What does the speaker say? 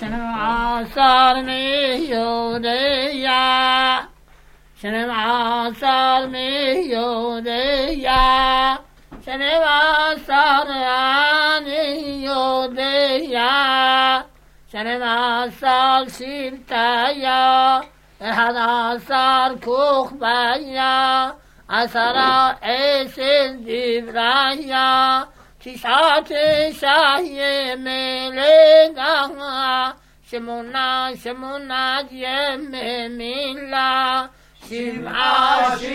शनिवासर में यो दैया शनिवासर में यो दैया शनिवासर आने यो दैया शरणमासार सीताया हनासार भैया असरा ऐसे दिवराया। शिशा से शाहिए मेरे गाँव שמונה שמונה ימי מילה שבעה שבעי